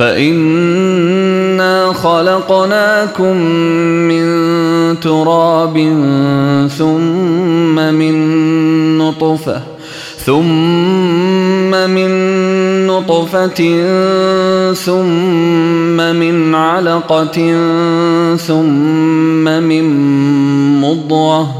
فإنا خلقناكم من تراب ثم من نطفة ثم من نطفة ثم من علقة ثم من مضغة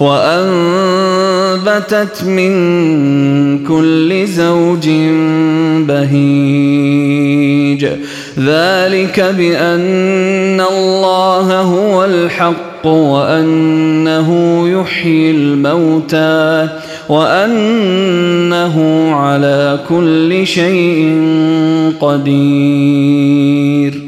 وأنبتت من كل زوج بهيج. ذلك بأن الله هو الحق وأنه يحيي الموتى وأنه على كل شيء قدير.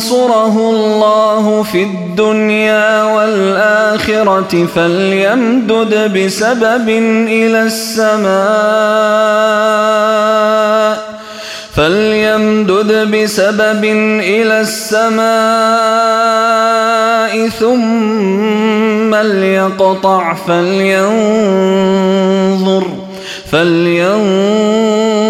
ينصره الله في الدنيا والآخرة فليمدد بسبب إلى السماء فليمدد بسبب إلى السماء ثم ليقطع فلينظر فلينظر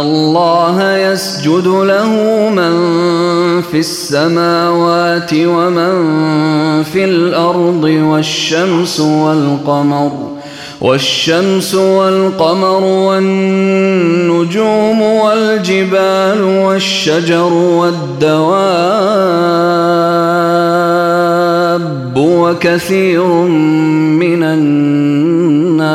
الله يسجد له من في السماوات ومن في الأرض والشمس والقمر والشمس والقمر والنجوم والجبال والشجر والدواب وكثير من الناس.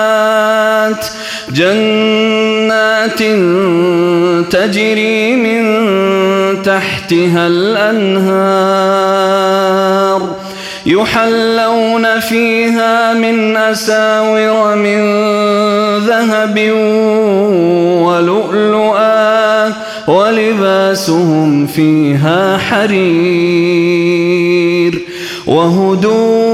تجري من تحتها الأنهار. يحلون فيها من أساور من ذهب ولؤلؤا ولباسهم فيها حرير. وهدوا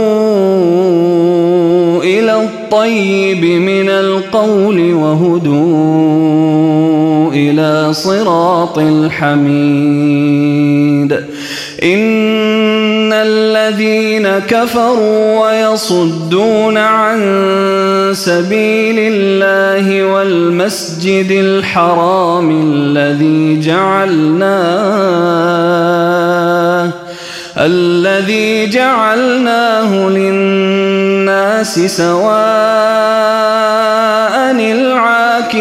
إلى الطيب من القول وهدوا صراط الحميد. إن الذين كفروا ويصدون عن سبيل الله والمسجد الحرام الذي جعلناه الذي جعلناه للناس سواء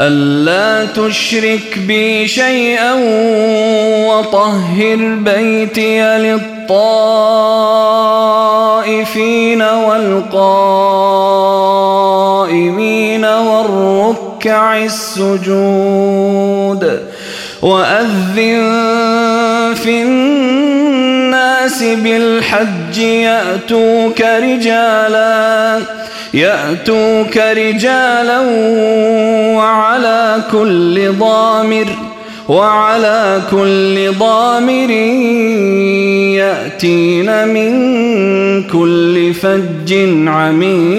ألا تشرك بي شيئا وطهر بيتي للطائفين والقائمين والركع السجود وأذن في الناس بالحج يأتوك رجالا يأتوك رجالا وعلى كل ضامر وعلى كل ضامر يأتين من كل فج عميق.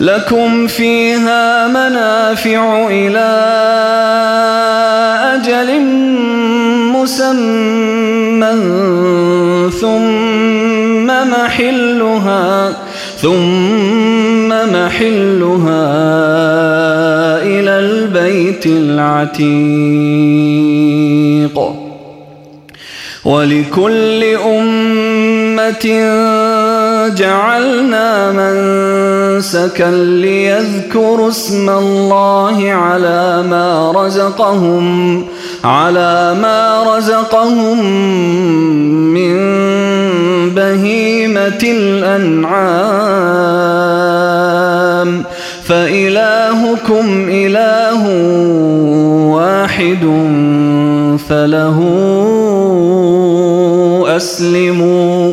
لكم فيها منافع إلى أجل مسمى ثم محلها ثم محلها إلى البيت العتيق. ولكل أمة جعلنا منسكا ليذكروا اسم الله على ما رزقهم على ما رزقهم من بهيمة الأنعام. فإلهكم إله واحد فله أسلموا.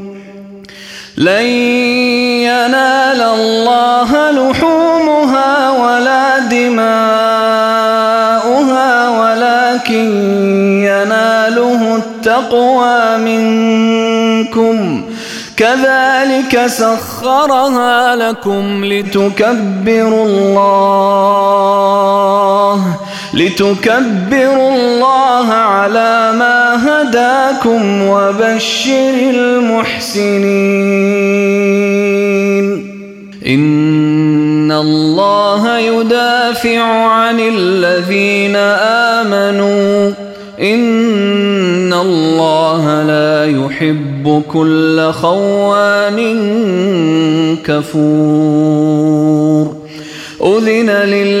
لن ينال الله لحومها ولا دماؤها ولكن يناله التقوى منكم. كذلك سخرها لكم لتكبروا الله. لتكبروا الله على ما هداكم وبشر المحسنين. إن الله يدافع عن الذين آمنوا. إن الله لا يحب كل خوان كفور. أذن للذين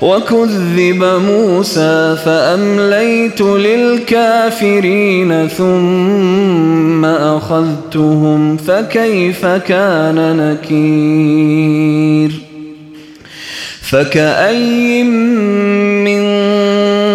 وكذب موسى فأمليت للكافرين ثم أخذتهم فكيف كان نكير فكأي من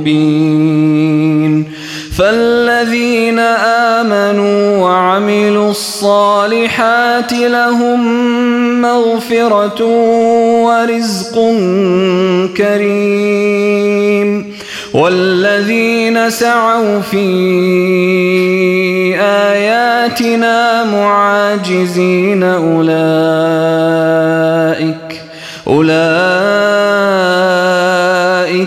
مبين فالذين آمنوا وعملوا الصالحات لهم مغفرة ورزق كريم. والذين سعوا في آياتنا معاجزين أولئك أولئك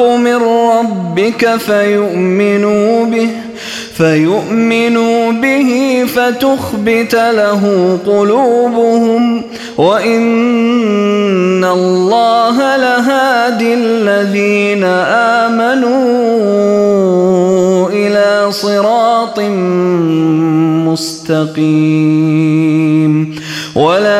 من ربك فيؤمنوا به فيؤمنوا به فتخبت له قلوبهم وإن الله لهادي الذين آمنوا إلى صراط مستقيم. ولا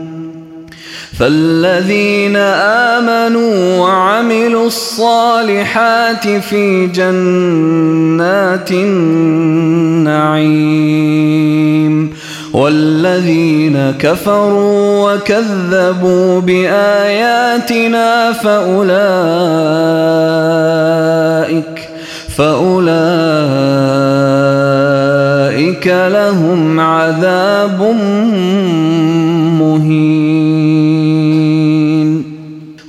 فالذين آمنوا وعملوا الصالحات في جنات النعيم والذين كفروا وكذبوا بآياتنا فأولئك فأولئك لهم عذاب مهين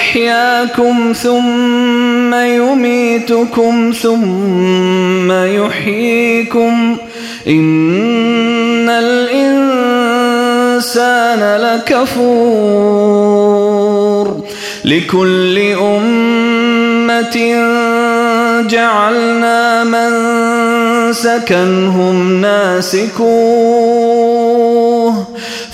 أحياكم ثم يميتكم ثم يحييكم. إن الإنسان لكفور. لكل أمة جعلنا من سكنهم ناسكوه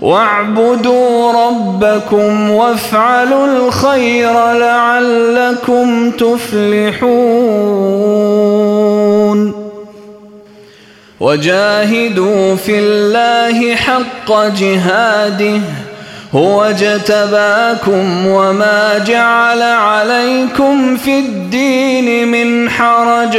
واعبدوا ربكم وافعلوا الخير لعلكم تفلحون. وجاهدوا في الله حق جهاده هو اجتباكم وما جعل عليكم في الدين من حرج.